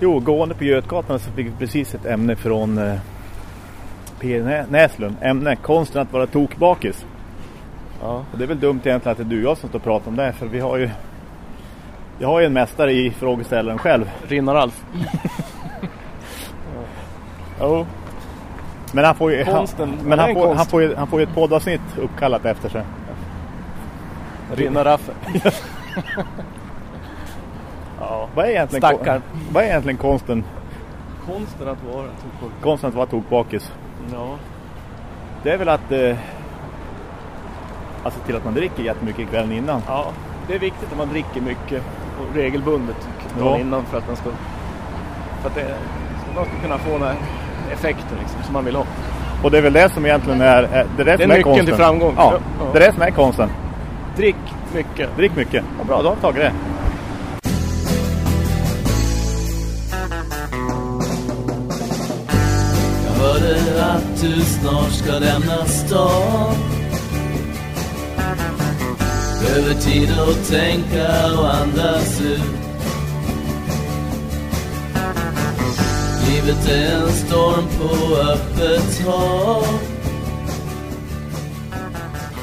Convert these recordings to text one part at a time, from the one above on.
Jo, gående på Götgatan så fick vi precis ett ämne från eh, P. Näslund. Ämne, konsten att vara tokbakis. Ja. Och det är väl dumt egentligen att det är du och jag som står och pratar om det. För vi har ju, jag har ju en mästare i frågeställaren själv. Rinnar-Alf. Jo. Men han får ju, Konsten, han, ja, men han får, han, får ju, han får ju ett poddavsnitt uppkallat efter sig. Rinnar-Raffe. Ja. Vad är egentligen, Stackar. vad är egentligen konsten, Konsten att vara tokbakis. konsten att vara tokbakis? Ja. Det är väl att eh, alltså till att man dricker jättemycket kvällen innan. ja. Det är viktigt att man dricker mycket och regelbundet Ja. dagen innan för att man ska, för att det, så man ska kunna få den här effekten liksom, som man vill ha. Och det är väl det som egentligen är, är det är det Det är som är nyckeln konsten. till framgång. Ja, Ja. det är det som är konsten. Drick mycket. Drick mycket. Ja, bra, då har vi tagit det. Att du snart ska lämna stan Behöver tid att tänka och andas ut Livet är en storm på öppet hav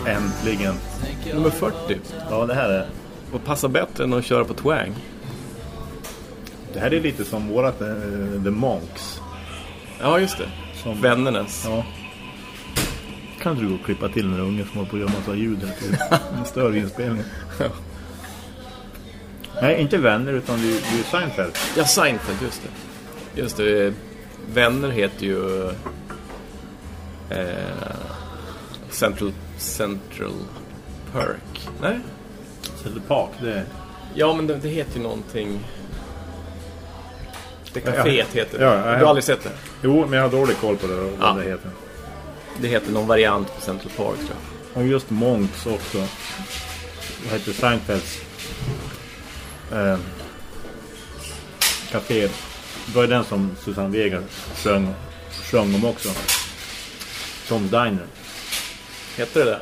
Äntligen. Nummer 40. Ja, det här är Vad passar bättre än att köra på twang? det här är lite som vårat eh, The Monks. Ja, just det. Som, Vännernas. Ja. Kan du gå och klippa till när ungen som håller på att göra massa ljud här till en större inspelning. Nej, inte vänner utan det är, det är Seinfeld. Ja, Seinfeld, just det. Just det. Vänner heter ju... Eh, Central... Central Perk. Nej? Central Park, det är... Ja, men det, det heter ju någonting... Det kaféet ja. heter det. Ja, ja, Du har aldrig sett det? Jo, men jag har dålig koll på det och Ja. vad det heter. Det heter någon variant på Central Park, tror jag. Och just Monks också. Vad heter Seinfelds? Eh, Café. Det var den som Susanne Vega sjöng, sjöng om också. Tom Diner. Heter det det?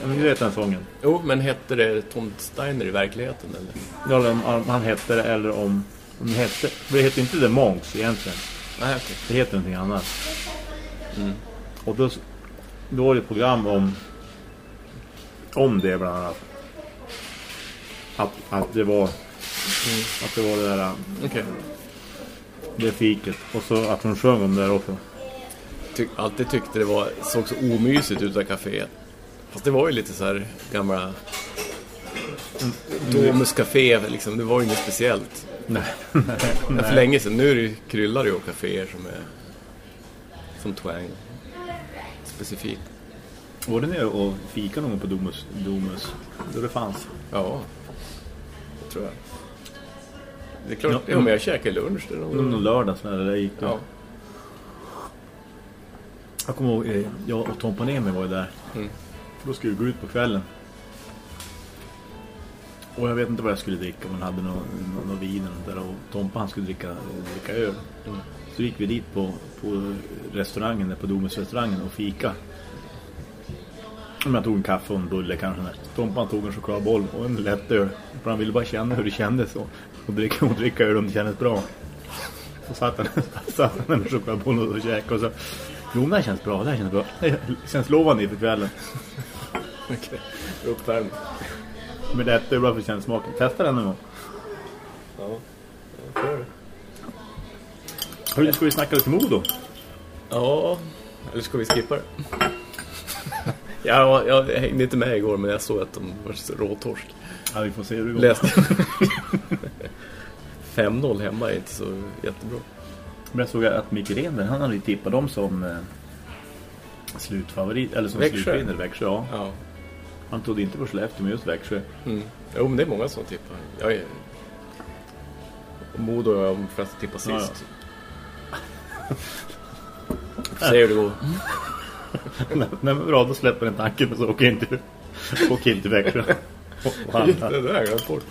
Ja, men Du vet den sången? Jo, men hette det Tom Steiner i verkligheten, eller? Ja, om han hette det eller om... om det, hette, det heter inte The Monks egentligen. Nej, okej. Det heter någonting annat. Och då, då var det ett program om om det bland annat. Att, att det var att det var det där Okej. det fiket och så att hon sjöng om det där också. Ty alltid tyckte det var, såg så omysigt ut av kaféet. Fast det var ju lite så här gamla Domus Café, liksom. Det var ju inget speciellt. Nej. Men för länge sedan, nu är det ju kryllar det av kaféer som är som twang. Specifikt. Var det nere och fika någon på Domus? Domus? Då det fanns. Ja, det tror jag. Det är klart, Ja. ja, men jag käkade lunch där. Någon någon lördag när det där gick då. Ja. Jag kommer ihåg, eh, jag och Tompa Nemi var ju där. Mm. Då skulle vi gå ut på kvällen. Och jag vet inte vad jag skulle dricka. Man hade någon, någon, vin eller där. Och Tompa han skulle dricka, dricka öl. Mm. Så gick vi dit på, på restaurangen, där på Domusrestaurangen och fika. Om jag tog en kaffe och en bulle kanske. Tompa han tog en chokladboll och en lättöl. För han ville bara känna hur det kändes. Och, och, dricka, och dricka öl om det kändes bra. Så satt han, satt han med chokladbollen och käkade och så Jo men det här känns bra, det här känns bra Det känns lovande inför kvällen Okej, uppvärmd. Men det är bra för känselsmaken Testa den en gång Ja, jag får det. Ska vi snacka lite Modo? Ja, eller ska vi skippa det? ja, jag hängde inte med igår men jag såg att de var råtorsk. Ja, vi får se hur det går Läste. 5-0 hemma är inte så jättebra. Men jag såg att Micke Renberg, han hade tippat dem som eh, slutfavorit Eller som Växjö. slutvinnare, Växjö ja. Ja. Han trodde inte på Skellefteå men just Växjö Mm. Jo, men det är många som tippar. Jag är... Modo är de flesta tippar Ja, sist. Får se hur det går. Nej men bra, då släpper den tanken och så åker inte Åker inte Växjö det där jag bort.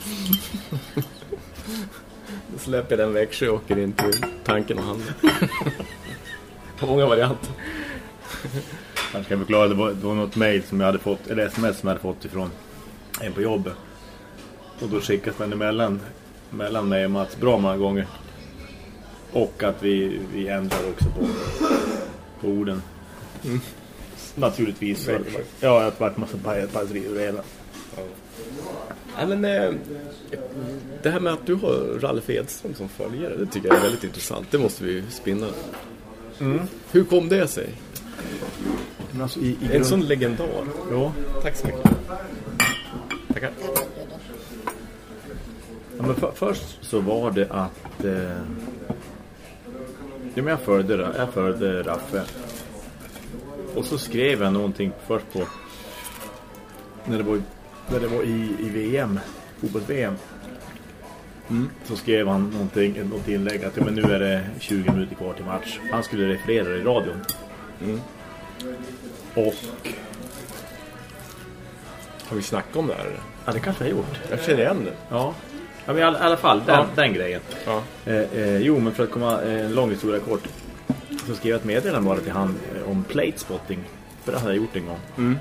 Då släpper den Växjö och åker in till tanken och handen. Många varianter. Jag ska förklara, det var, det var något mejl som jag hade fått, eller sms som jag hade fått ifrån en på jobbet. Och då skickas den emellan, mellan mig och Mats bra många gånger. Och att vi, vi ändrar också på, på orden. Naturligtvis. så- Ja, det har varit massa pajaseri över det hela. Ja, men, eh, det här med att du har Ralf Edström som följare, det tycker jag är väldigt intressant. Det måste vi spinna. Hur kom det sig? Men alltså, i, i En grund- sån legendar. Ja. Tack så mycket. Tackar. Ja, men för, först så var det att eh, ja, men jag följde, jag följde Raffe. Och så skrev jag någonting först på när det var, när det var i, i VM, fotbolls-VM. Så skrev han någonting, något inlägg att ja, men nu är det 20 minuter kvar till match. Han skulle referera i radion. Och Har vi snackat om det här? ja, det kanske jag har gjort. Jag känner igen det. Ja, ja men i alla, fall den, Ja. den grejen. Ja. Eh, eh, jo, men för att komma eh, en lång historia kort så skrev jag ett meddelande bara till han eh, om plate spotting. För det hade jag gjort en gång.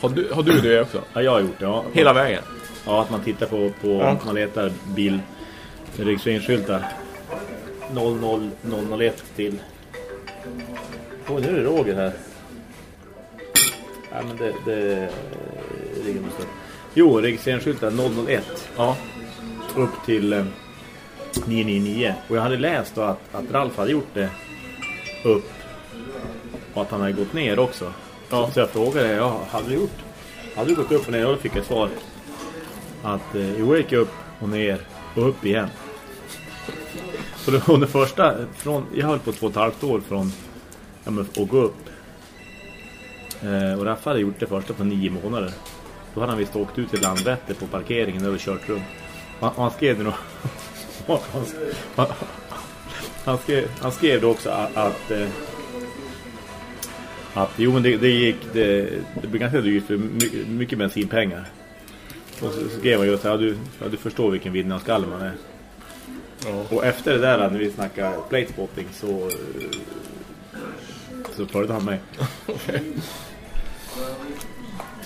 Har du, har du det också? Ja, jag har gjort det. Ja, Hela vägen? ja att man tittar på, på Ja. man letar bil registreringsskyltar 00001 till. Oj, nu är Roger här. Ja, men det, det ringer stund. Jo, registreringsskyltar 001. Ja. upp till eh, 999. Och jag hade läst då att, att Ralf hade gjort det upp och att han hade gått ner också. Ja. Så jag frågade, ja, hade du gjort? Hade du gått upp och ner? Och då fick jag svar att eh, jo, jag gick upp och ner och upp igen. Så det var det första, från, jag höll på två och ett halvt år från ja, men, att gå upp. Eh, och Raffa hade gjort det första på nio månader. Då hade han visst åkt ut till Landvetter på parkeringen och kört runt. Han, han skrev det nog. han, han, skrev, han skrev då också att, att, eh, att jo men det, det gick det, det blev ganska dyrt för mycket, mycket bensinpengar. Och så skrev han ju att ja, du, ja, du förstår vilken vinnarskalle man är. Ja. Och efter det där när vi snackade plate spotting så så följde han mig.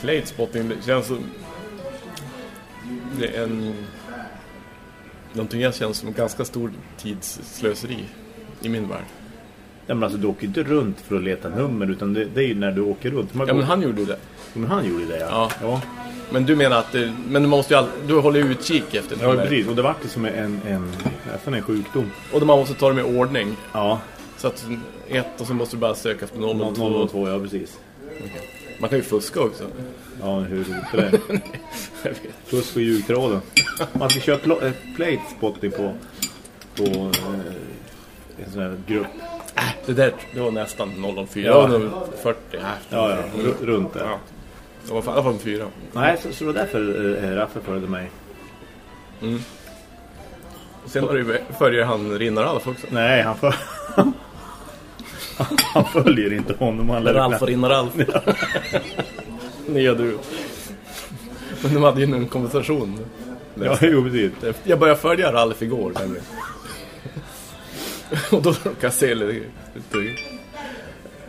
Plate spotting, det känns som... Det är en... Någonting jag känns som ganska stor tidsslöseri i min värld. Ja, men alltså du åker inte runt för att leta nummer utan det, det är ju när du åker runt. Man Ja, går- men han gjorde ju det. men han gjorde det, ja. Ja. ja. Men du menar att det, men du måste ju all, du håller utkik efter Ja, de där. precis. Och det var ju som en, en, nästan en sjukdom. Och man måste ta dem i ordning. Ja, Så att ett och så måste du bara söka efter 0 och 2. 0 och 2, ja precis. Man kan ju fuska också. Ja, hur roligt är det? Jag vet. Fusk på ljugtråden. Man ska köra pl- eh, plate spotting på, på eh, en sån här grupp. Det där det var nästan 0 och 4. Ja. Det var nog 40. Ja, Ja, ja, ru- runt där. ja. Det var i alla fall en 4. Nej, så, så det var därför eh, Raffe följde mig. Och sen har du, följer han Rinnaralf också. Nej, han, för... han följer inte honom. Han Ralf och Rinnaralf. Nya du. Men de hade ju en konversation. Ja, jo, precis. Jag började följa Ralf igår nämligen. Och då råkade jag se lite... lite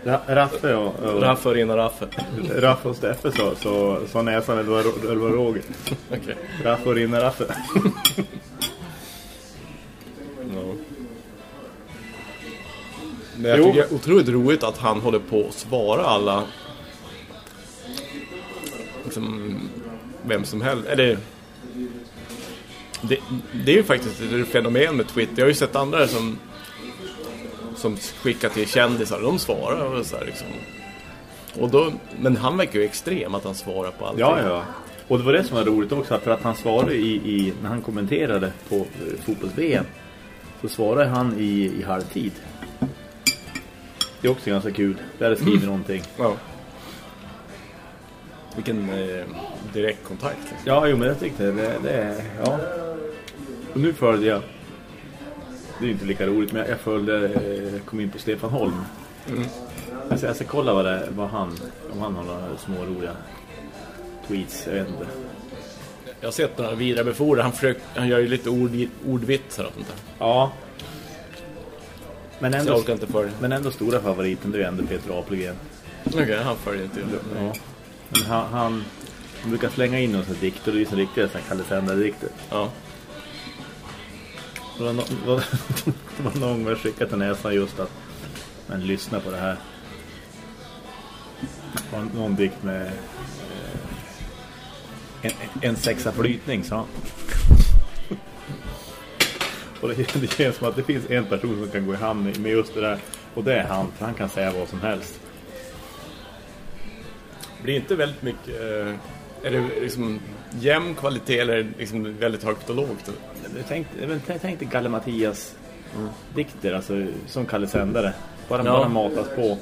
Ra- Raffe och, och Ralf och Rinnaralf. Raffe och Steffe så, så, så näsan eller var, eller var Roger. Okej. Raffe och Rinna Raffe. Men jag Jo. tycker det är otroligt roligt att han håller på att svara alla liksom, vem som helst. Eller, det, det är ju faktiskt ett fenomen med Twitter. Jag har ju sett andra som som skickar till kändisar. De svarar och så här, liksom. Och då, men han verkar ju extrem att han svarar på allting. Ja, ja. Och det var det som var roligt också, för att han svarade i, i när han kommenterade på eh, fotbolls-VM så svarade han i, i halvtid. Det är också ganska kul. Där hade skrivit någonting. Ja. Vilken eh, direkt kontakt. Liksom. Ja, jo, men jag tyckte det, det är, ja. Och nu följde jag, det är inte lika roligt, men jag följde, eh, kom in på Stefan Holm. Alltså, jag ska kolla vad, det, vad han, om han har några små roliga tweets, jag vet inte. Jag har sett några. Han, försöker, han gör ju lite ord, ordvitsar och sånt där. Ja. Men jag ändå, orkar inte för det. men ändå stora favoriten, det är ju ändå Peter Apelgren. Okej, han följer inte. Ja. Men han, han, han brukar slänga in några dikter, och det är så riktiga så här Kalle Sändare-dikter. Ja. Det var, no, det var någon gång jag skickade till näsan just att men lyssna på det här. Det var någon dikt med eh, en, en sexa flytning, sa han. Och det, det känns som att det finns en person som kan gå i hamn med just det där. Och det är han, för han kan säga vad som helst. Blir inte väldigt mycket... eh, Är det liksom jämn kvalitet eller liksom väldigt högt och lågt? Jag tänkte, jag vet- jag tänkte Galle Mattias dikter, alltså som Kalle Sändare. Bara, Ja. bara matas på.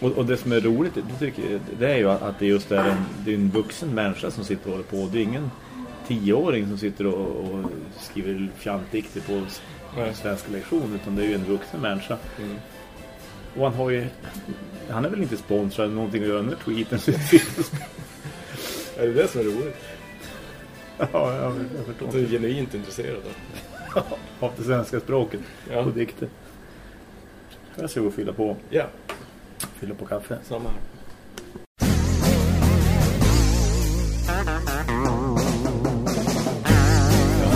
Och, och det som är roligt, det, tycker, jag- det är ju att det just är en, det är en vuxen människa som sitter och håller på. Det är ingen tioåring som sitter och, och skriver fjantdikter på svenska lektion, utan det är ju en vuxen människa. Mm. Och han har ju, han är väl inte sponsrad någonting att göra med tweeten. Är det det som är roligt? ja, jag, jag förstår Du är inte. genuint intresserad av. Av det svenska språket Ja. och dikter. Jag ska gå och fylla på, Ja, fylla på kaffe. samma här.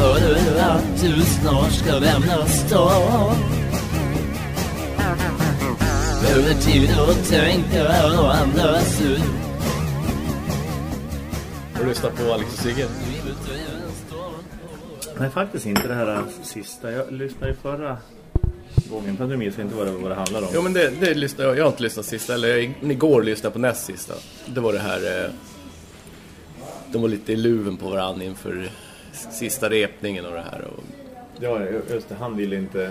Hör du att du snart ska lämna stan? Behöver tid att tänka och andas ut Har du lyssnat på Alex och Sigge? Nej, faktiskt inte det här sista. Jag lyssnade ju förra gången, men du minns inte vad det, vad det handlar om. Jo men det, det lyssnade jag. Jag har inte lyssnat sista. Eller i- igår lyssnade jag på näst sista. Det var det här... Eh, de var lite i luven på varandra inför sista repningen och det här. Och Ja, just det. Han ville inte... eh,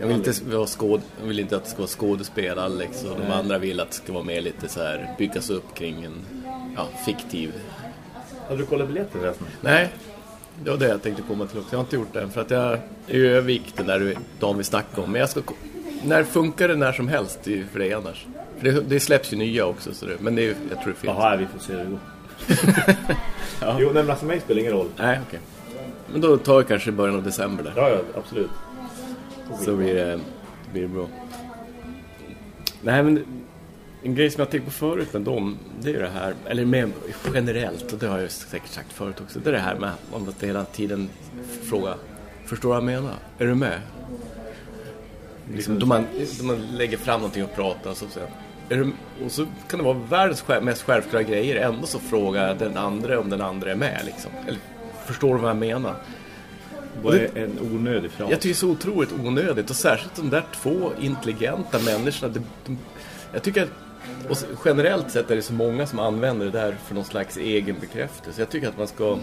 jag vill inte, vara skåd, jag vill inte att det ska vara skådespel Alex och de Nej. andra vill att det ska vara mer lite så här byggas upp kring en ja, fiktiv... Hade du kollat biljetter förresten? Nej, det var det jag tänkte komma till också. Jag har inte gjort det än för att jag är ju övervikt den där dagen vi snackade om. Men jag ska... När funkar det när som helst för dig annars? För det, det släpps ju nya också, så det, men det är, jag tror det finns. Jaha, vi får se hur det går. Jo, nej, men alltså mig spelar ingen roll. Nej, okej. Men då tar jag kanske början av december där. Ja, ja, absolut. Så blir det, blir det bra. Nej, men en grej som jag tänkt på förut med dem, det är det här, eller med generellt, och det har jag säkert sagt förut också, det är det här med om att hela tiden fråga, förstår du vad jag menar? Är du med? Liksom, då, man, då man lägger fram någonting och pratar och så säger är du, och så kan det vara världens mest självklara grejer, ändå så frågar den andra om den andra är med liksom. Eller, förstår du vad jag menar? Vad är en onödig fras? Jag tycker det är så otroligt onödigt och särskilt de där två intelligenta människorna. De, de, jag tycker att, och generellt sett är det så många som använder det där för någon slags egen bekräftelse. Jag tycker att man ska,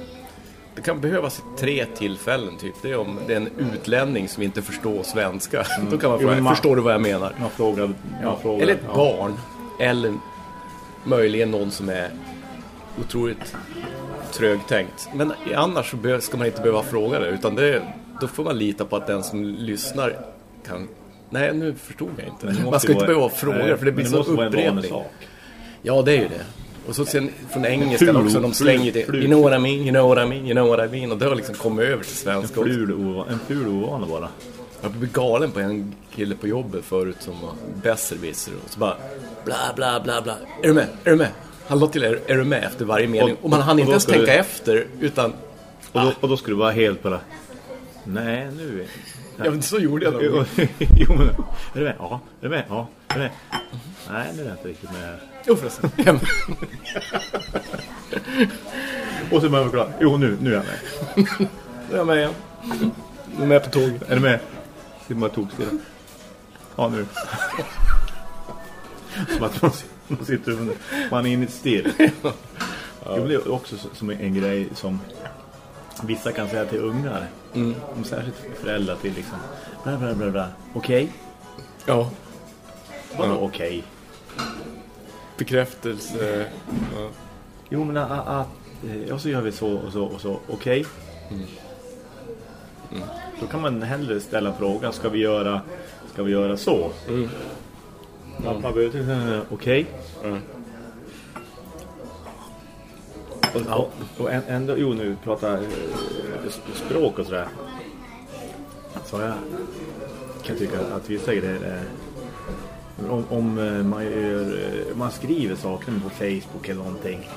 det kan behövas tre tillfällen typ. Det är om det är en utlänning som inte förstår svenska. Då kan man Mm. Jo, fråga, men man- förstår du vad jag menar? Man frågar... Man frågar Eller ett ja. barn. Eller möjligen någon som är otroligt trögtänkt. Men annars ska man inte behöva fråga det. Utan det, då får man lita på att den som lyssnar kan... Nej, nu förstod jag inte. Det Man ska inte vara- behöva fråga Nej, för det blir men så en upprepning. Ja, det är ju det. Och så sen från engelskan också, de slänger det. You know what I mean, you know what I mean, you know what I mean. Och det har liksom kommit över till En svenska också. ful, en ful ovana bara. Jag blev galen på en kille på jobbet förut som var besserwisser och så bara bla bla bla bla. Är du med? Är du med? Han lade till är, är du med efter varje mening. Och- Och, man hann inte då ens tänka du- efter utan... Och då, och då skulle du vara helt bara... Nej, nu är... Ja, men så gjorde jag nog. jo, men... Är du med? Ja. Är du med? Ja. Är du med? Nej, nu är jag inte riktigt med här. Jo förresten. Och så börjar man förklara. Jo, nu, nu är jag med. Nu är jag med igen. Nu är med på tåget. Är du med? Bara tokstilla. Ja, nu. Som att man, man sitter under... Man är inne i men det är också så- som en grej som vissa kan säga till ungar. Mm. Om särskilt föräldrar till liksom... Bla, bla, bla, bla. Okej? Ja. Vadå Ja. okej? Bekräftelse. Ja. Jo, men att... eh, och så gör vi så och så och så. Okej? Mm. Då kan man hellre ställa frågan. Ska vi göra, ska vi göra så? Mm. Man, man behöver okej. Ja. Och, och, och än- ändå, jo nu pratar eh, språk och sådär. Så jag kan tycka att vissa grejer är... Om, om eh, man, gör, eh, man skriver saker på Facebook eller någonting.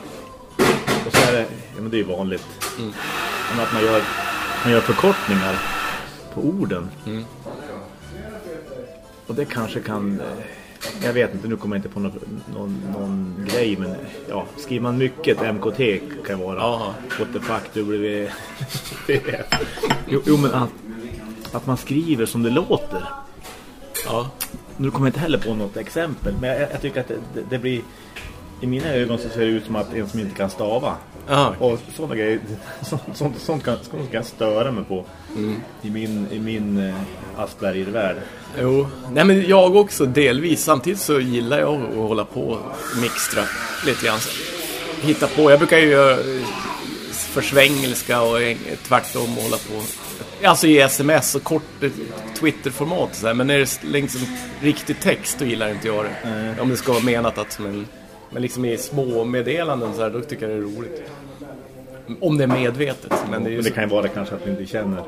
Och så är det, ja men det är ju vanligt. Mm. Men att man gör, man gör förkortningar. på orden. Mm. Och det kanske kan... Jag vet inte, nu kommer jag inte på någon, någon, någon grej, men ja, skriver man mycket MKT kan vara. Jaha. What the fuck, W... jo, jo, men att, att man skriver som det låter. Ja. Nu kommer jag inte heller på något exempel, men jag, jag tycker att det, det, det blir... I mina ögon så ser det ut som att en som inte kan stava. Ja. Och sådana grejer, sånt, sånt, sånt, kan, sånt kan jag störa mig på i min, i min eh, Asperger-värld. Jo, nej men jag också delvis. Samtidigt så gillar jag att hålla på och mixtra lite grann. Hitta på. Jag brukar ju göra eh, försvängelska och tvärtom och hålla på. Alltså i sms och kort eh, Twitter-format så här. Men när det är liksom riktig text då gillar inte jag det. Om det ska vara menat att som en... Men liksom i små meddelanden så här, då tycker jag det är roligt. Om det är medvetet. Men det är ju Men det så... kan ju vara kanske att vi inte känner,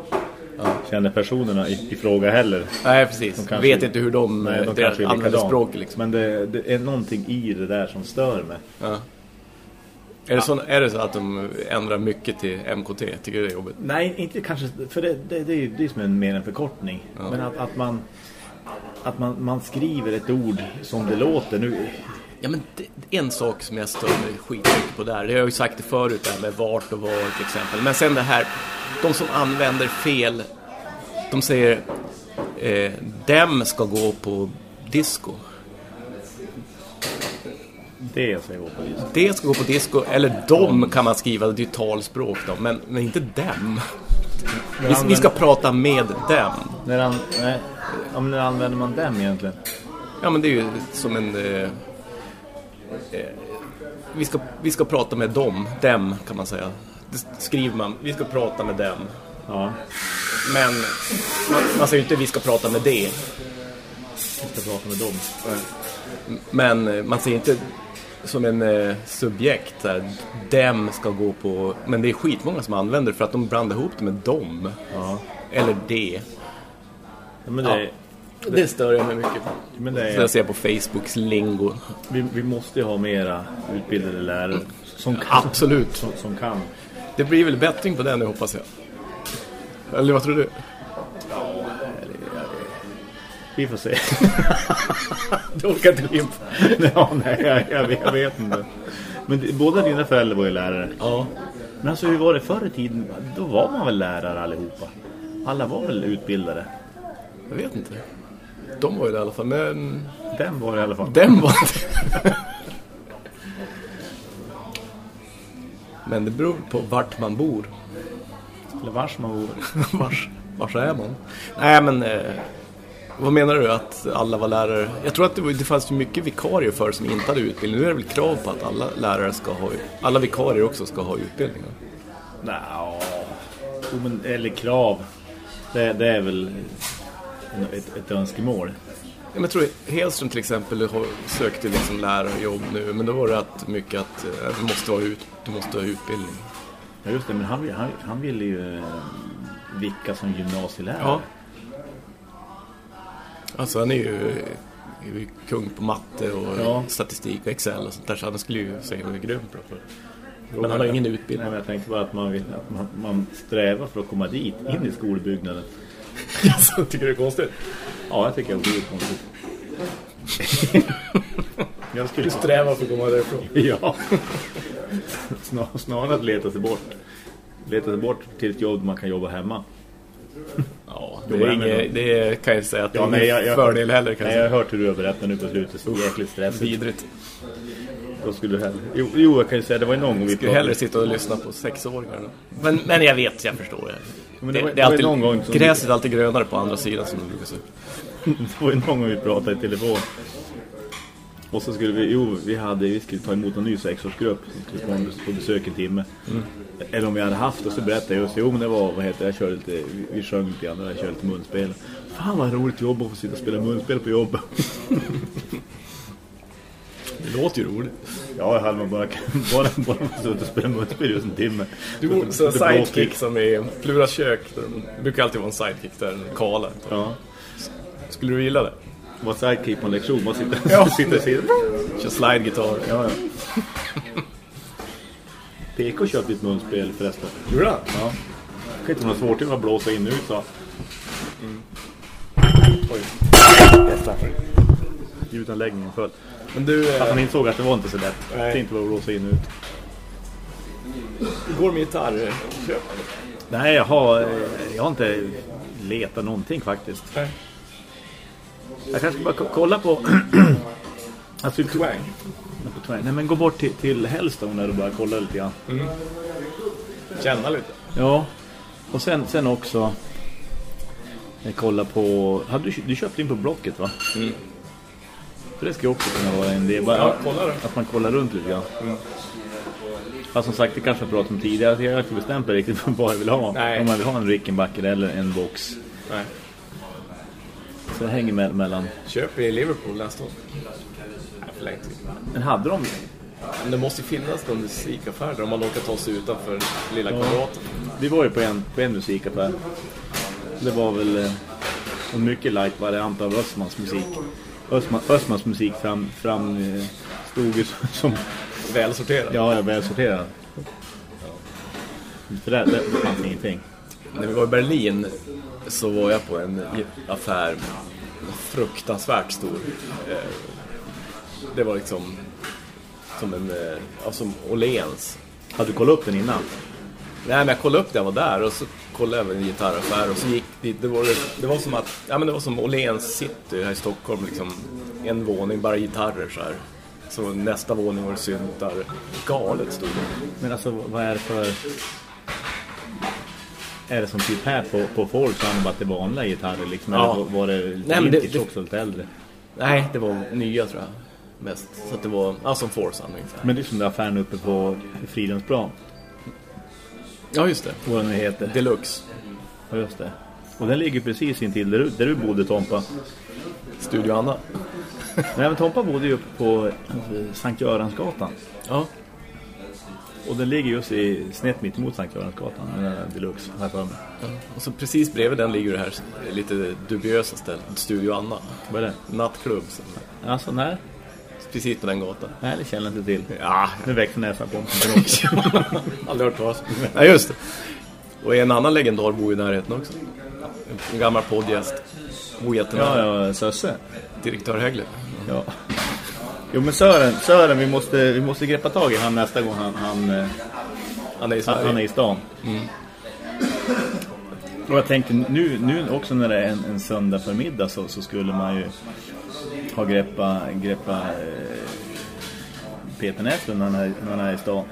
känner personerna i, i fråga heller. Nej, precis. De kanske- Vet inte hur de, Nej, de deras använder språket liksom. Men det, det är någonting i det där som stör mig. Ja. Är, det så, är det så att de ändrar mycket till MKT? Tycker du det är jobbigt? Nej, inte kanske, för det, det, det är ju som en, mer en förkortning. Men att, att, man, att man, man skriver ett ord som det låter. Nu, Ja, men det, en sak som jag stör mig skitmycket på där, det har jag ju sagt det förut, det här med vart och var till exempel. Men sen det här, de som använder fel, de säger eh, dem ska gå på disco. det ska gå på just. Det ska gå på disco, eller dom kan man skriva, det är ju talspråk då, men, men inte dem. Vi, vi ska prata med dem. När, an, när använder man dem egentligen? Ja, men det är ju som en... Eh, vi, ska, vi ska prata med dem, dem kan man säga. Det skriver man, vi ska prata med dem. Ja, Men man, man säger ju inte vi ska prata med det. vi ska prata med dem. Men eh, man säger inte som en eh, subjekt så här, dem ska gå på... Men det är skitmånga som använder det för att de blandar ihop det med dem. Ja. Eller det. Ja, men det, Det stör jag mig mycket på. men det Så är, jag ser på Facebooks lingo. vi, vi måste ju ha mera utbildade lärare som, kan- Absolut. som, som kan. Det blir väl bättring på den nu hoppas jag. Eller vad tror du? Vi får se. Du orkar inte på. ja, nej, jag, jag, vet- jag vet inte. Men det- båda dina föräldrar var ju lärare. Ja. Men alltså hur var det förr i tiden? Då var man väl lärare allihopa? Alla var väl utbildade? Jag vet inte. De var ju det i alla fall, men Den var det i alla fall. den var inte. Men det beror på vart man bor. Eller vars man var. Vars, vars är man? Nej, men eh, vad menar du att alla var lärare? Jag tror att det, var, det fanns mycket vikarier för som inte hade utbildning. Nu är det väl krav på att alla lärare ska ha, alla vikarier också ska ha utbildning. Nej, jo, men, eller krav. Det, det är väl ett, ett önskemål. Ja, men jag tror Hedström till exempel sökte liksom lärarjobb nu, men då var det att mycket att eh, du måste, vara ut, du måste ha utbildning. Ja, just det. Men han, han, han ville ju eh, vicka som gymnasielärare. Ja. Alltså han är ju, är ju kung på matte och Ja. statistik och Excel och sånt där, så han skulle ju säga att han är grym på det. Men han har ingen Nej, utbildning. men jag tänkte bara att man, vill, att man, man strävar för att komma dit, in i skolbyggnaden. Alltså, tycker du det är konstigt? Ja, jag tycker det är konstigt. jag skulle Sträva för att komma därifrån. Ja. Snar, snarare att leta sig bort. Leta sig bort till ett jobb där man kan jobba hemma. Ja, det, är inget, det kan jag säga att det Ja, är nej, ingen jag- jag- fördel heller kan Nej, jag har hört hur du har berättat nu på slutet. Så jäkligt stressigt. Vidrigt. Då skulle du hellre... Jo, jo, jag kan ju säga, det var ju någon gång vi Skulle hellre sitta och lyssna på sexåringar. Men, men jag vet, jag förstår. Men Det, det var- det, är alltid, någon gång som- Gräset är alltid grönare på andra sidan som de brukar säga. Det var ju någon gång vi pratade i telefon. Och så skulle vi, jo, vi hade, vi skulle ta emot en ny sexårsgrupp som skulle komma på besök en timme. Eller om vi hade haft och så berättade jag just, jo men det var, vad heter det, jag körde lite, vi, vi sjöng lite grann och jag körde lite munspel. Fan vad roligt jobb att få sitta och spela munspel på jobbet. Det låter ju roligt. Ja, hade man bara, bara, bara suttit och spelat munspel just en timme. Du bor så Det sidekick som i Pluras kök. Det brukar alltid vara en sidekick där, en kala. Ja, Skulle du gilla det? var sidekick på en lektion, bara sitta, Ja. sitta och sitta. Kör slide-gitarr. Ja, ja. PK köpte ett munspel förresten. Gjorde han? Ja. Jag vet inte om det var svårt att blåsa in ut så. Oj. Jävlar. Ljudanläggningen föll. Men du, Att han eh, insåg att det var inte så lätt. Nej. Det inte var att blåsa in ut. hur går med gitarr? Nej, jag har, eh, jag har inte letat någonting faktiskt. Nej. Jag kanske ska bara ko- kolla på... alltså, Twang. på Twang. Nej, men gå bort till, till Hellstone och bara kolla lite grann. Känna lite. Ja, och sen, sen också... Jag kollar på... Du, du köpt in på Blocket va? Mm. För det ska också kunna vara en del. Bara, Ja, då. Att man kollar runt lite grann. Mm. Fast som sagt, det kanske jag pratat om tidigare. Jag har inte bestämt mig riktigt vad jag vill ha. Nej. Om man vill ha en Rickenbacker eller en box. Nej. Så det hänger me- mellan... Köp i Liverpool nästa år. Nej. Men hade de... Men det måste ju finnas någon musikaffär där man åker ta sig utanför lilla kvadraten. Vi var ju på en, på en musikaffär. Det var väl eh, en mycket light variant av Östmans musik. Östman, Östmans musik fram, fram eh, stod ju som- som... Välsorterad. Ja, jag väl sorterad. För där, där fanns ingenting. När vi var i Berlin så var jag på en affär fruktansvärt stor. Eh, Det var liksom som en, eh, ja, som Åhléns. Hade du kollat upp den innan? Nej, men jag kollade upp det, jag var där och så kollade även en gitarraffär och så gick dit. Det var, det var som att, ja men det var som Åhléns City här i Stockholm liksom. En våning, bara gitarrer så här. Så nästa våning var det syntar. Galet stod det. Men alltså, vad är det för... Är det som typ här på, på folk så att det är vanliga gitarrer liksom? Ja. Eller var- det Nej, men det- det- också lite äldre? Nej, det var nya tror jag. Mest. Så att det var, ja som Forza ungefär. Men det är som den affären uppe på Fridhemsplan. Ja, just det. Vad den heter. Deluxe. Ja, just det. Och den ligger precis intill där du, där du bodde, Tompa. Studio Anna. Nej, men Tompa bodde ju uppe på Sankt Göransgatan. Ja. Och den ligger just i snett mitt emot Sankt Göransgatan. Där Deluxe, här för mig. Och så precis bredvid den ligger det här lite dubiösa stället. Studio Anna. Vad är det? Nattklubb. så- Alltså, nej. Precis på den gatan. Nej, det känner jag inte till. Ja, Nu växer näsan på mig. aldrig hört talas. Nej, just det. Och en annan legendar bor i närheten också. En gammal poddgäst. Bor jättenära. Ja, ja, Sösse. Direktör Häggle. Ja. Jo, men Sören, Sören vi, måste, vi måste greppa tag i han nästa gång han, han, eh, Han är i han, han är i stan. Och jag tänkte, nu, nu också när det är en, en söndag förmiddag så, så skulle man ju ha greppa, greppa eh, Peter Näslund när han, är, när han är i stan.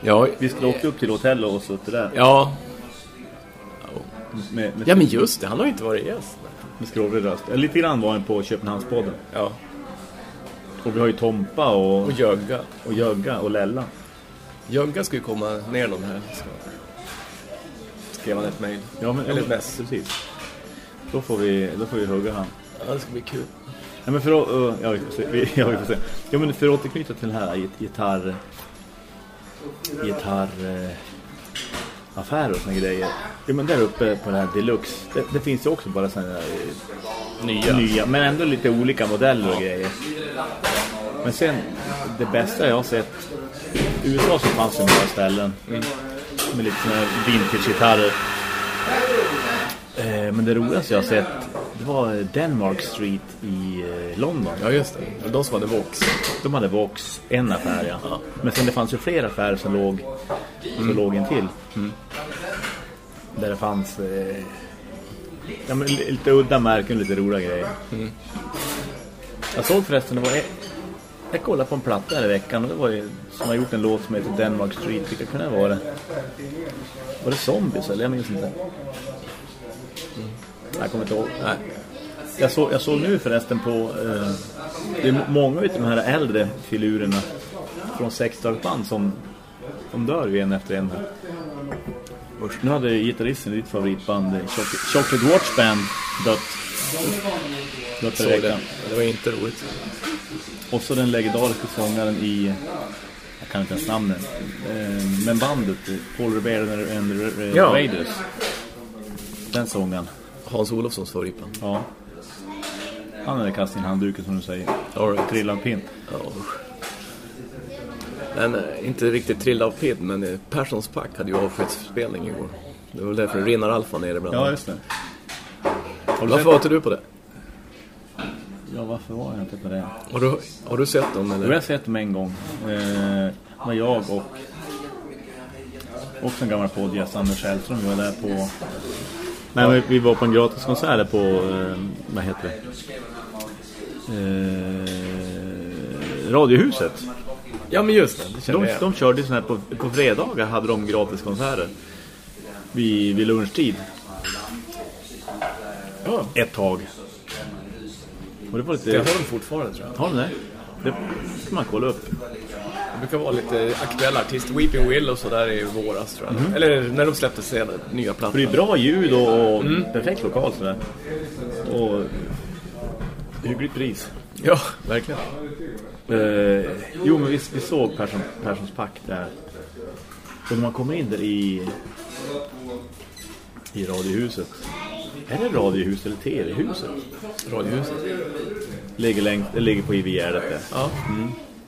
Ja, Vi skulle åka upp till hotellet och suttit där. ja. Med, med, ja, men just det. Han har ju inte varit gäst. med skrovlig röst. Lite grann var han på Köpenhamnspodden. Ja. Och vi har ju Tompa och, Och Jögga. och Jögga och Lella. Jögga ska ju komma ner någon här. Så. Skrev han ett mejl. Ja, men, Eller ett mess. Precis. Då får vi, då får vi hugga han. Ja, det ska bli kul. Ja, men för att, uh, ja, vi får se. Vi, ja, vi får se. Ja, men för att återknyta till den här git- gitarr... Gitarr... Eh, affärer och såna grejer. Ja, men där uppe på den här Deluxe. Det, det finns ju också bara här eh, Nya. nya. Men ändå lite olika modeller och grejer. Men sen, det bästa jag har sett... I USA så fanns det några ställen. Med lite här vintage-gitarrer. Eh, men det roligaste jag har sett det var Denmark Street i eh, London. Ja, just det. De som hade Vox. De hade Vox, en affär ja. Men sen det fanns ju fler affärer som låg, som låg in till. Där det fanns eh, ja, men li- lite udda märken, lite roliga grejer. Jag såg förresten, det var ett, jag kollade på en platta här i veckan och det var ju som har gjort en låt som heter Denmark Street. Vilka kunde det vara? Var det Zombies eller jag minns inte. Jag kommer inte ihåg. Nej. Jag såg, jag såg nu förresten på eh, det är må- många av de här äldre filurerna från 60-talsband som, som dör ju en efter en. Usch, nu hade gitarristen ditt favoritband eh, Chocolate, Watch Band dött. Dött i det. veckan. Det var inte roligt. Och så den legendariska sångaren i jag kan inte ens namnet eh, men bandet Paul Revere and the, the Ja. Raiders. Den sångaren. Hans Olofssons favoritband. Ja. Han hade kastat in handduken som du säger. All right. Trillad pinn. Ja, usch. Men eh, inte riktigt trilla av pinn, men eh, Perssons Pack hade ju avskedsspelning igår. Det var därför rinnar alfa nere ibland. Ja, just det. Varför var inte du på det? ja, varför var jag inte på det? Har du, har du sett dem Jag eller? har sett dem en gång. Eh, var jag och också en gammal poddgäst, Anders Hellström, vi var där på... Nej, vi var på en gratiskonsert där på, eh, vad heter det? Eh, Radiohuset. Ja men just det, det känner De, jag. de körde sån här på, på fredagar hade de gratiskonserter. Vid, vid lunchtid. Ja, Ett tag. Och det var lite... det har de fortfarande tror jag. Har de det? Det kan man kolla upp. Det brukar vara lite aktuella artister. Weeping Willow så där i våras tror jag. Eller när de släppte sen nya plattor. Det är bra ljud och, och perfekt lokal sådär. Och hyggligt pris. Ja, verkligen. Eh, jo, men vi, vi såg Persson, Perssons pack där. Och när man kommer in där i i radiohuset. Är det radiohuset eller tv-huset? Radiohuset. Ligger, längst, det ligger på där. Ja, Ja,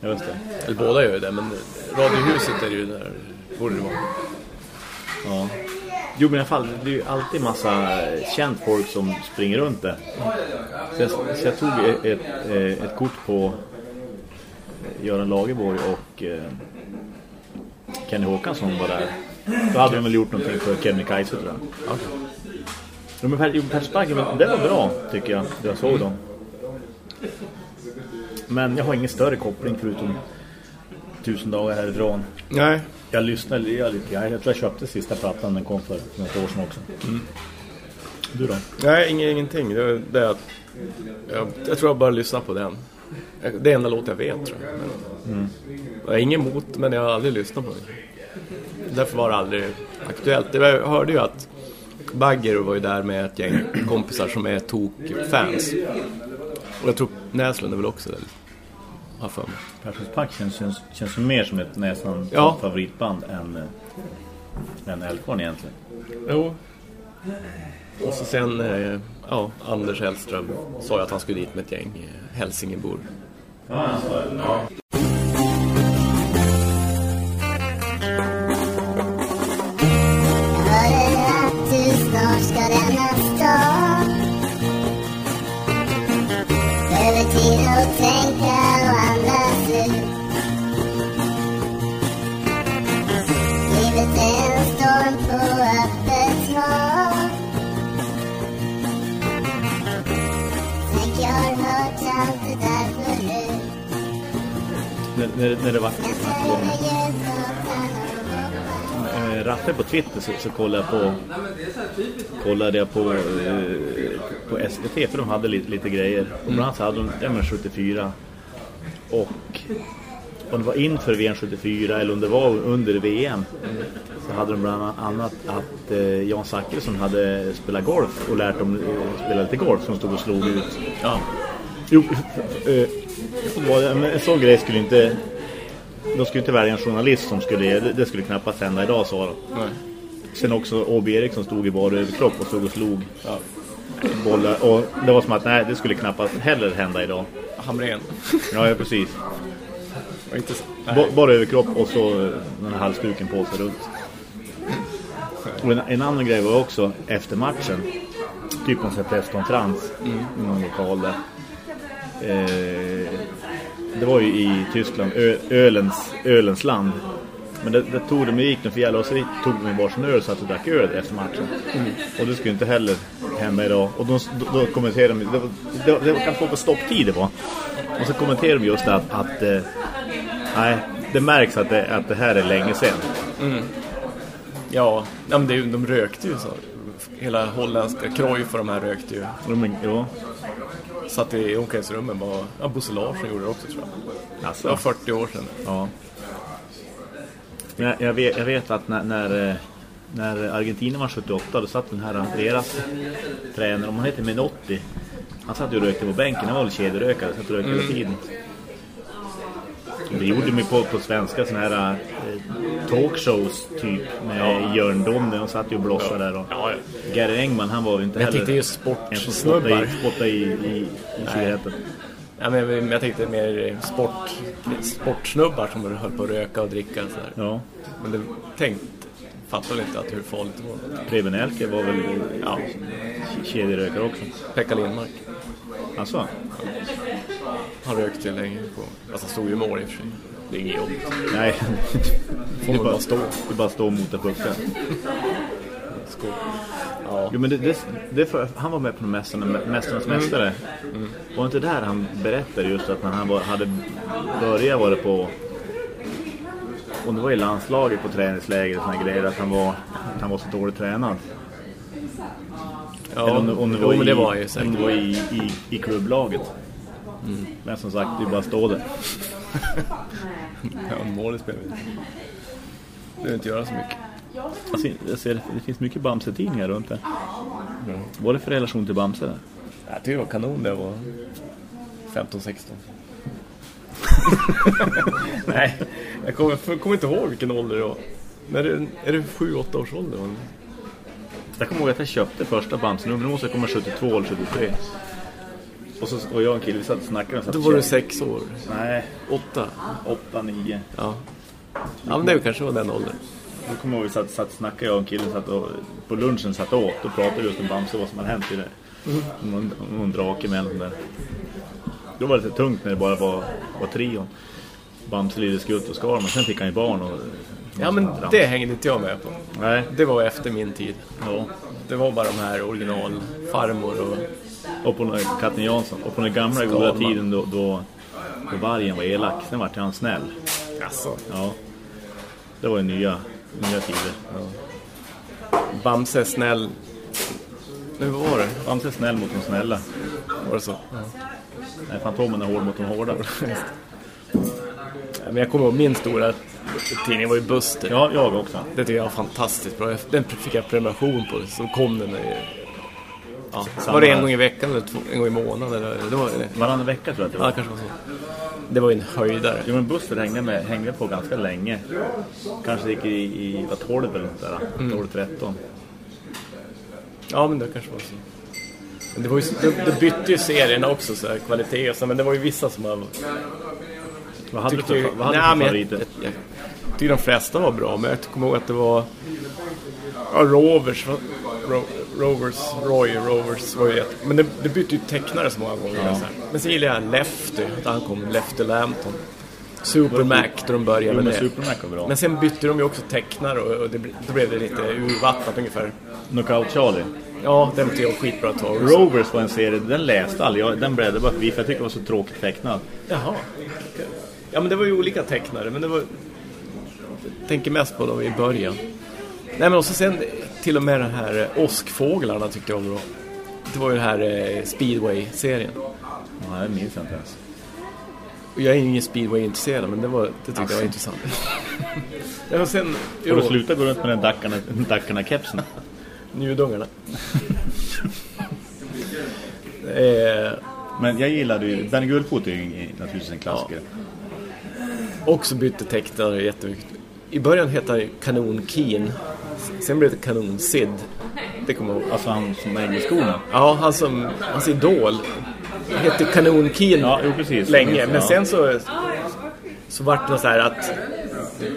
just det. eller båda gör ju det, men Radiohuset är ju där, borde det vara. Ja. Jo, men i alla fall, det är ju alltid massa känt folk som springer runt där. Så jag, så jag tog ett, ett, eh, ett kort på Göran Lagerborg och eh, Kenny Håkansson var där. Då hade de väl gjort någonting för Kevin Kaiser tror jag. Okej. Ja, men Per, per Sparken, det var bra tycker jag, det jag såg dem. Men jag har ingen större koppling förutom tusen dagar härifrån. Nej, Jag lyssnade jag lite. Jag tror jag köpte sista plattan, den kom för något år sedan också. Du då? Nej ing, ingenting. Det, det jag, jag tror jag bara lyssnar på den. Det är enda låt jag vet tror jag. Men, Jag är ingen emot, men jag har aldrig lyssnat på den. Därför var det aldrig aktuellt. Jag hörde ju att Bagger var ju där med ett gäng kompisar som är tok-fans. Och jag tror Näslund är väl också där. Har för mig. Perssons Pack känns, känns, känns ju mer som ett nästan Ja. favoritband än, eh, än Elfborn egentligen. Jo. Och så sen, eh, ja, Anders Hellström sa ju att han skulle dit med ett gäng eh, hälsingebor. Hörde När, när, när det var eh, Ratte på Twitter så, så kollade jag på kollade jag på, eh, på SVT för de hade lite, lite grejer. Och bland annat så hade de ja, men 74 och om det var inför VM 74 eller om det var under VM så hade de bland annat att eh, Jan Zachrisson hade spelat golf och lärt dem eh, spela lite golf som stod och slog ut. Ja. Jo, eh, men en sån grej skulle inte de skulle inte välja en journalist som skulle det, skulle knappast hända idag sa de. Nej. Sen också Åby Eriksson stod i bara överkropp och stod och slog bollar och det var som att nej det skulle knappast heller hända idag. Hamrén. Ja, ja precis. Inte bara överkropp och så eh, den här halsduken på sig runt. Och en, en annan grej var också efter matchen. Typ här presskonferens i någon lokal där. Eh, det var ju i Tyskland, Ö, ölens, ölens land. Men det, det tog de, gick de för jävla och så tog de i varsin öl så att de drack öl efter matchen. Och det skulle inte heller hända idag. Och då, då, då kommenterade de, det, var- det, var- det var kanske på stopptid det var. Och så kommenterade de just det att, att eh, nej, det märks att det, att det här är länge sedan. Ja, ja men det, är ju- de rökte ju så. Hela holländska Cruyff och de här rökte ju. De, ja, Satt i omklädningsrummen var, ja Bosse Larsson gjorde det också tror jag. Det var alltså, 40 år sedan. ja. Jag, jag, vet, jag vet att när, när, eh, när Argentina var 78 då satt den här deras tränare, om han heter Menotti han satt ju och rökte på bänken, han var väl kedjerökare, satt och rökte hela tiden. Det gjorde de ju på, på svenska såna här eh, talkshows typ med Jörn Donne, de satt ju och blossade där och Ja, ja. Gary Engman han var ju inte Men jag heller tänkte som spottade i, sportsnubbar. spottade i, i, i cigaretten. Ja, men jag- jag tänkte mer sport, sportsnubbar som höll på att röka och dricka och sådär. Ja. Men det, tänk, fattade inte att hur farligt det var. Preben Elke var väl Ja, kedjerökare också. Pekka Lindmark. Alltså, Han rökte länge på... Fast han stod ju i mål i och för sig. Det är inget jobb. nej. Får man bara stå. Du bara stå mot en pucken. Skål. Ja. Jo, men det, det, det för, han var med på Mästarna, Mästarnas mästare. Var inte där han berättade just att när han var, hade börjat vara på och det var i landslaget på träningsläger och såna grejer att han var, att han var så dåligt tränad. Ja, Eller om om det jo, var, men i, det var ju om säkert. det var i, i, i klubblaget. Men som sagt, det är bara att stå där. Ja, målet spelar vi. Det behöver inte göra så mycket. Alltså, jag ser, det finns mycket Bamse-tidningar runt där. Vad är det för relation till Bamse där? Jag tycker det var kanon jag var 15-16. Nej, jag kommer, jag kommer inte ihåg vilken ålder det var. Men är det, det 7-8 års ålder? Jag kommer ihåg att jag köpte första Bamse-numret. Nu måste jag komma 72 eller 73. Och, så, och jag och en kille vi satt och snackade. och satt Då var du. 6 år. Nej, 8. 8, 9. Ja. Ja, men det kanske var den åldern. Då kommer jag ihåg vi satt, satt och snackade. Jag och en kille satt och, på lunchen satt och åt. Då pratade vi just om Bamse vad som hade hänt i det. Om någon drake med eller där. Då var det lite tungt när det bara var, var trion. Bamse, Lille Skutt och Skarman. Sen fick han ju barn och... Ja, men det hängde inte jag med på. Nej, Det var efter min tid. ja. Det var bara de här original farmor och... Och på den- katten Jansson. Och på den gamla Skalman. goda tiden då, då, då vargen var elak. Sen vart han snäll. Alltså, Ja. Det var ju nya, nya tider. Bamse är snäll. Vad var det? Bamse snäll mot de snälla. Var det så? Nej, Fantomen är hård mot de hårda. Ja, Men jag kommer ihåg min stora tidning var ju Buster. Ja, jag också. Det tycker jag var fantastiskt bra. Den fick jag prenumeration på. Så kom den. Ja, Samma var det en gång i veckan eller två, en gång i månaden? Eller, det var, Varannan vecka tror jag att det ja, var. det kanske var så. Det var ju en höjdare. Jo, men Buster hängde med, hängde på ganska länge. Kanske gick i, i var 12 eller något där. Mm. 12, 13. Ja, men det kanske var så. Men det, var ju, det, det bytte ju serierna också, så här, kvalitet och så, men det var ju vissa som har... Vad hade du tyckte ju- för, vad hade Nej, du för jag, favoriter? jag, jag tycker de flesta var bra, men jag kommer ihåg att det var... Ja, Rovers, va? Ro, Rovers, Roy Rovers var ju ett, Men det, det bytte ju tecknare så många gånger. Här. Men sen gillade jag Lefty, att han kom, Lefty Lampton. Super Mac, då de började med men det. Supermac var bra. Men sen bytte de ju också tecknare och, och det, då blev det lite urvattnat ungefär. Knockout Charlie. Ja, den tyckte jag var skitbra tag. Rovers var en serie, den läste aldrig jag. Den bläddrade bara förbi för jag tyckte det var så tråkigt tecknad. Jaha. Ja, men det var ju olika tecknare, men det var... Jag tänker mest på dem i början. Nej, men också sen till och med den här eh, Åskfåglarna tyckte jag var bra. Det var ju den här eh, Speedway-serien. Ja, det minns jag inte ens. Jag är ju ingen Speedway-intresserad, men det, var, det tyckte jag var intressant. ja, och sen... Får du sluta gå runt med den dackarna, dackarna-kepsen? Njudungarna. eh, Men jag gillade ju, Benny Guldfot är ju naturligtvis en klassiker. också bytte tecknare jättemycket. I början hette han ju Kanon Keen. Sen blev det Kanon Sid. Det kommer jag ihåg. Alltså han som hängde i skorna. Ja, han som, hans idol hette Kanon Keen Ja, precis. länge. Ja. Men sen så, så vart det så här att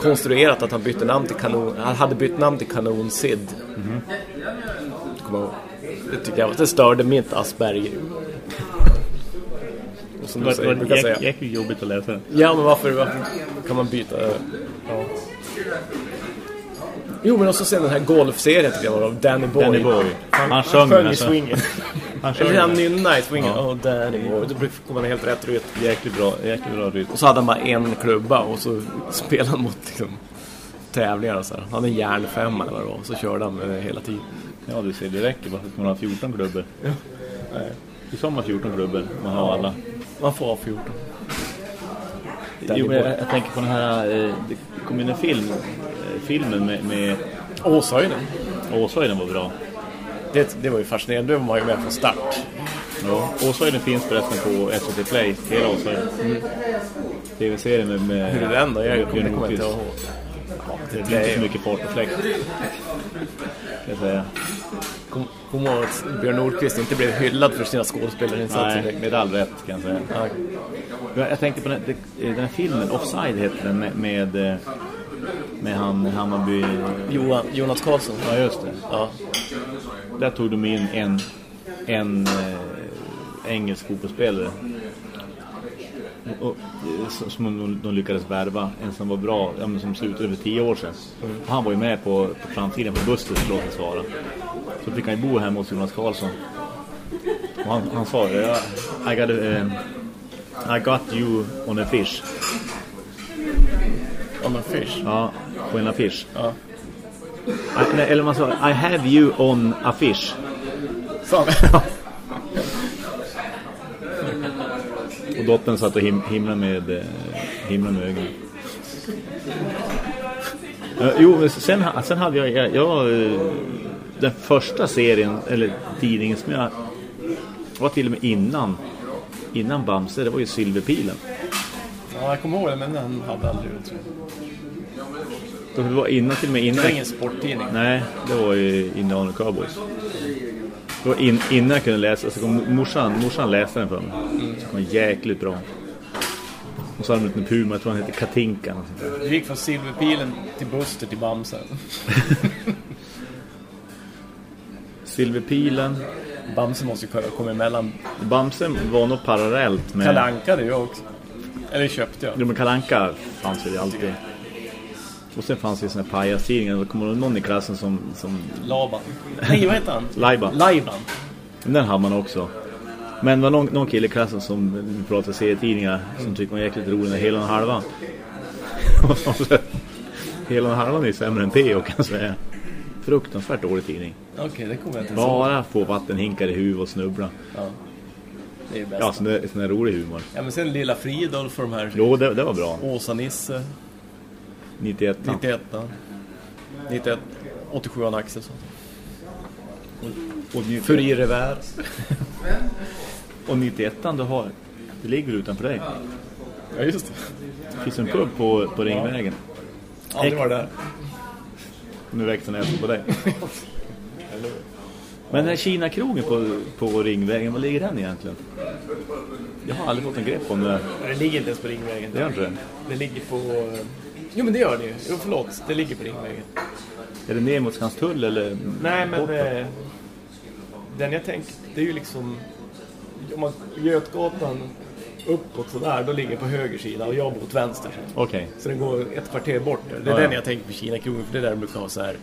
konstruerat att han bytte namn till Kanon. Han hade bytt namn till Kanon Sid. Mhm. Det tycker jag det störde mitt Asperger. Som Det du säger, var jäk- jäkligt jobbigt att läsa. Ja, men varför, varför kan man byta? Ja. Jo, men också sen den här golfserien tycker jag var av Danny Boy. Danny Boy. Han sjöng sjöng den, alltså. swingen. Han kör Eller han i swingen. Ja. Åh, Danny Boy. Då kom han helt rätt rytm. Jäkligt bra, jäkligt bra rytm. Och så hade han bara en klubba och så spelade han mot liksom, tävlingar och så här. Han hade en järnfemma eller vad det var. Så körde han med det hela tiden. Ja, du ser, det räcker bara för att man har 14 klubbor. Nej. I sommar 14 klubbor, man har alla. Man får ha 14. Danny Jo, jag, jag tänker på den här, eh, det kom in en film, eh, filmen med, med Åshöjden. Åshöjden var bra. Det, det var ju fascinerande. Då var ju med från start. Ja, Åshöjden finns förresten på SVT Play, hela Åshöjden. TV-serien med, med Mm. Hur är den då? Jag kommer, det kommer inte ihåg. Det är inte så mycket fart och fläkt. Kan jag säga. Kom, kom ihåg att Björn Nordqvist inte blev hyllad för sina skådespelarinsatser. Nej, med all rätt kan jag säga. Ja, Jag, jag tänkte på den, den här filmen, Offside heter den, med, med eh, Med han Hammarby... Johan, Jonas Karlsson. Ja, just det. Ja. Där tog de in en, en eh, engelsk fotbollsspelare. Och, eh, som- de, de lyckades värva. En som var bra, ja, som slutade för tio år sedan. Och han var ju med på, på framtiden på Busters, låt det svara. Så fick han ju bo hemma hos Jonas Karlsson. Och han, han sa, ja, I, got eh, I got you on a fish. On a fish. Ja, på en affisch. Ja. I, nej, eller man sa, I have you on a fish. Fan. Och dottern satt och him himlade med, eh, himlade med ögonen. Jo, sen, sen hade jag, jag, jag eh, den första serien, eller tidningen som jag var till och med innan innan Bamse, det var ju Silverpilen. Ja, jag kommer ihåg det, men den hade aldrig det, Det var innan till och med Det innan. var ingen sporttidning. Nej, det var ju Indiana Cowboys. Det var in, innan jag kunde läsa, så kom morsan, morsan läste den för mig. Det var jäkligt bra. Och så hade de en puma, jag tror han heter Katinka. Du gick från Silverpilen till Buster till Bamse. Silverpilen. Bamse måste ju komma emellan. Bamse var nog parallellt med... Kalle Anka det jag också. Eller köpte jag. Jo, men Kalle Anka fanns ju alltid. Och sen fanns det ju såna här pajastidningar. Det kommer någon i klassen som... som Laban. Nej, vad heter han? Lajban. Lajban. Den hade man också. Men det var någon, någon kille i klassen som pratade serietidningar som tyckte man jäkligt rolig när hela. Och så- hela och halvan är sämre än P.O. kan jag säga. Fruktansvärt dålig tidning. Okej, det kommer jag inte. Bara få vattenhinkar i huvudet och snubbla. Ja. Det är bäst. Ja, sån där, sån där rolig humor. Ja, men sen Lilla Fridolf och de här Jo, det, det var bra. Åsa-Nisse, 91. 91 91, 87 an Axelsson. Och, ny- Furir Revär. och 91 du har... Det ligger utanför dig. Ja, just det. Det finns en pub på, på Ringvägen. Aldrig varit där. Nu växte näsan på dig. Men den här Kina-krogen på, på Ringvägen, vad ligger den egentligen? Jag har aldrig fått en grepp om det. Det ligger inte ens på Ringvägen. Det gör inte det. Det ligger på... Jo, men det gör det ju. Jo, förlåt. Det ligger på Ringvägen. Är det ner mot Skanstull eller? Nej, men eh, den jag tänker, det är ju liksom om man Götgatan uppåt sådär, då ligger jag på höger sida och jag bor åt vänster. Okej. Så den går ett kvarter bort. där. Det är Ja, den ja. jag tänker på Kina krogen, för det är där de brukar ha så här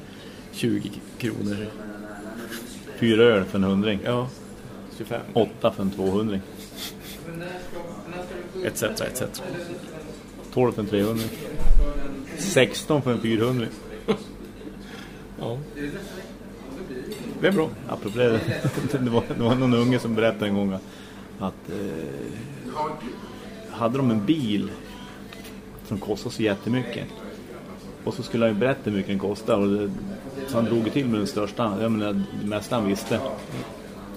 20 kronor. Fyra öl för en hundring. Ja, 25. Åtta för en tvåhundring. Etc, etc. Tolv för en trehundring. 16 för en fyrhundring. Ja. Det är bra. Apropå det, det, var, det var någon unge som berättade en gång att, att eh, hade de en bil som kostade så jättemycket och så skulle han ju berätta hur mycket den kostade och det, så han drog till med den största, jag menar det mesta han visste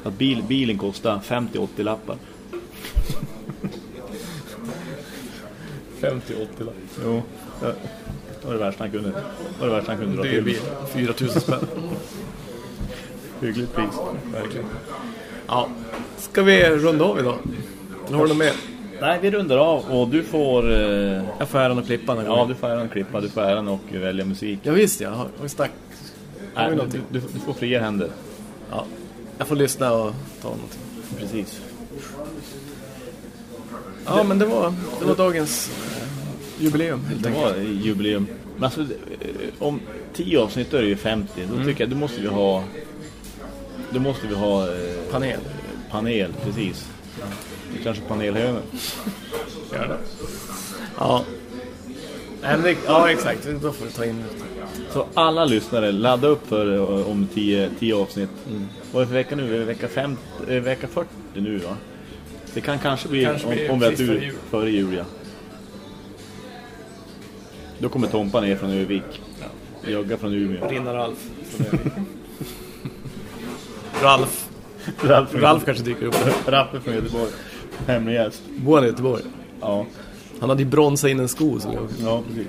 att bil, bilen kostade 50-80 lappar 50-80 lapp. jo, det var det värsta han kunde var det värsta han kunde dra till bil. 4000 spänn. hyggligt pris Verkligen. Ja. Ska vi runda av idag? Har du något mer? nej vi rundar av och du får eh, Jag får äran att klippa den ja du får äran att klippa, du får äran och välja musik Ja visst ja, har? Har vi Nej, du, du, du får fria händer. Ja. Jag får lyssna och ta någonting. Precis. Ja men det var, det var dagens jubileum helt Det enkelt. var jubileum. Men alltså, eh, om 10 avsnitt då är det ju 50. Då tycker jag, då måste vi ha... Då måste vi ha... Eh, Panel. panel, precis. Kanske panelhönor. Gör det. Ja. Det, ja exakt, då får vi ta in Så alla lyssnare, ladda upp för eh, om 10 10 avsnitt. Vad är det för vecka nu? Vecka, 5, eh, vecka 40 nu va? Det kan kanske bli Kanske om, om vi har tur före jul. Ja. Då kommer Tompa ner från Övik. Jogga från Umeå. Rinna Ralf. Ralf. Ralf, Ralf kanske dyker upp. Rappe från Göteborg. Hemlig gäst. Bor han i Göteborg? Ja. Han hade ju bronsat in en sko som jag ja, precis.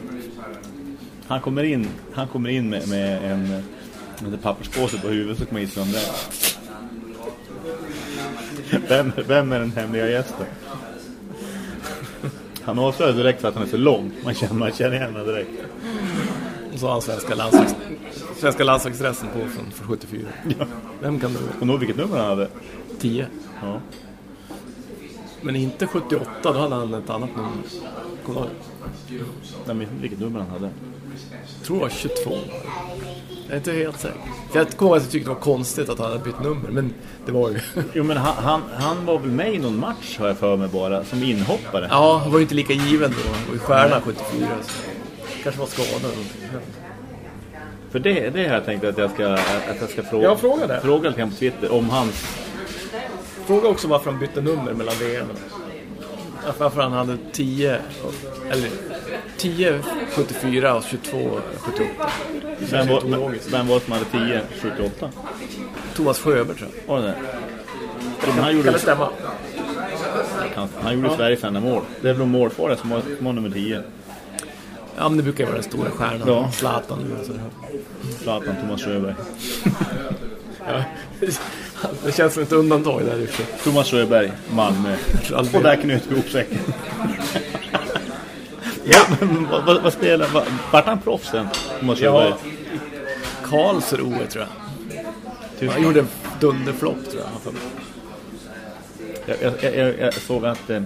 Han kommer in, han kommer in med, med en, med en papperspåse på huvudet så kommer gissa om det. Vem, vem är den hemliga gästen? Han avslöjar direkt för att han är så lång. Man känner, man känner igen honom direkt. Och så har han svenska, landslags, svenska landslagsdressen på från, från 74. Vem kan det vara? Och då vilket nummer han hade? 10. Ja. Men inte 78, då hade han ett annat nummer. Kommer du ihåg? Nej, men vilket nummer han hade? Jag tror det var 22. Jag är inte helt säker. Jag kommer ihåg att jag tyckte det var konstigt att han hade bytt nummer, men det var ju... Jo, men han, han, han var väl med i någon match, har jag för mig bara, som inhoppare. Ja, han var ju inte lika given då. Han var ju stjärna 74. Så. Kanske var skadad eller någonting. För det, det har jag tänkt att jag ska, att jag ska fråga. Ja, fråga det. Fråga lite grann på Twitter om hans... Fråga också varför han bytte nummer mellan VM. Ja, Varför han hade 10, eller 10, 74 och 22, 78. Vem var, vem var det som hade 10, 78? Thomas Sjöberg tror jag. Var det det? Han gjorde, stämma? han, han gjorde Sverige fem mål. Det är väl målfara som var, var nummer 10. Ja, men det brukar ju vara den stora stjärnan. Ja. Zlatan. Alltså. Zlatan, Thomas Sjöberg. Ja. Det känns som ett undantag där sig. Thomas Sjöberg, Malmö. Och där knöt vi ihop säcken. ja, men vad, vad, vad spelar... Vad, vart han proffs sen? Thomas Sjöberg? Ja, Karlsruhe tror jag. Han gjorde en dunderflopp tror jag. Jag, jag, jag, jag såg att eh,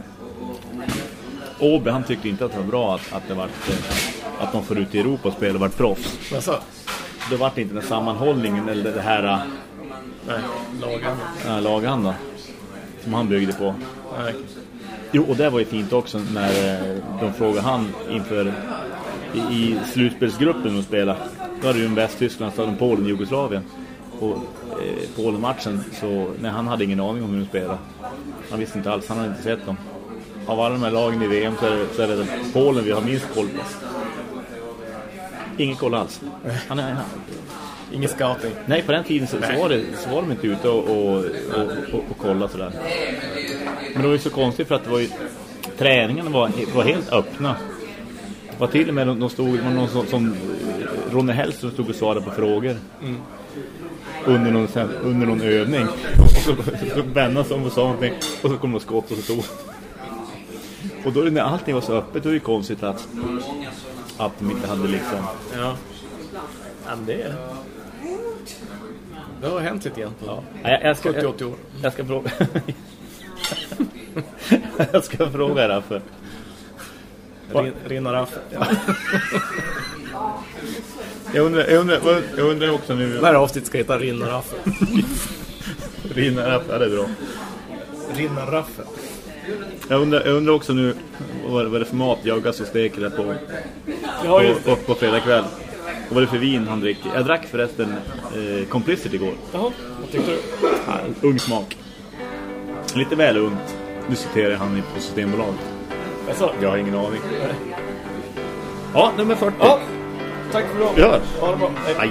Åby, han tyckte inte att det var bra att, att det var eh, att de får ut i Europa och spela och vart proffs. Alltså, Då var det inte den sammanhållningen eller det här eh, nej, lagen. äh, laganda som han byggde på. Nej. Jo, och det var ju fint också när eh, de frågade han inför i, i slutspelsgruppen de spelade. Då hade ju en Västtyskland, de Polen, Jugoslavien. Och eh, Polen-matchen, så nej, han hade ingen aning om hur de spelade. Han visste inte alls, han hade inte sett dem. Av alla de här lagen i VM så är det, så är det Polen vi har minst koll på. Ingen koll alls. Han är, han, Ingen scouting. nej, på den tiden så, så, var, det, så var de inte ute och, och, och, och, och kolla sådär. Men det var ju så konstigt för att det var ju, träningarna var, var helt öppna. Det var till och med de, de stod, det var någon som, som eh, Ronny Hellström stod och svarade på frågor. Under, någon, under någon övning. Och så, så vände sig om och sa någonting. Och så kom det skott och så stod. Och då när allting var så öppet, då är det konstigt att, att de inte hade liksom... Ja. ja men det, det har hänt lite grann på Ja, jag, jag ska, 70-80 år. Jag ska fråga... jag ska fråga det här för... Rin, Rinna Raff. Jag undrar, jag undrar, jag undrar också nu... Det här avsnittet ska heta Rinna Raff. Rinner upp, ja det är bra. Rinna Raff. Jag undrar, jag undrar också nu vad, vad det är för mat Jaggas och steker där på, på, på, på fredag kväll. Och vad det är för vin han dricker. Jag drack förresten eh, Complicit igår. Jaha, vad tyckte du? Ja, ung smak. Lite väl ungt. Nu citerar han på Systembolaget. Alltså, Jag har ingen aning. Ja, nummer 40. ja, tack för idag. Gör. Ha det bra. Hej. Nej.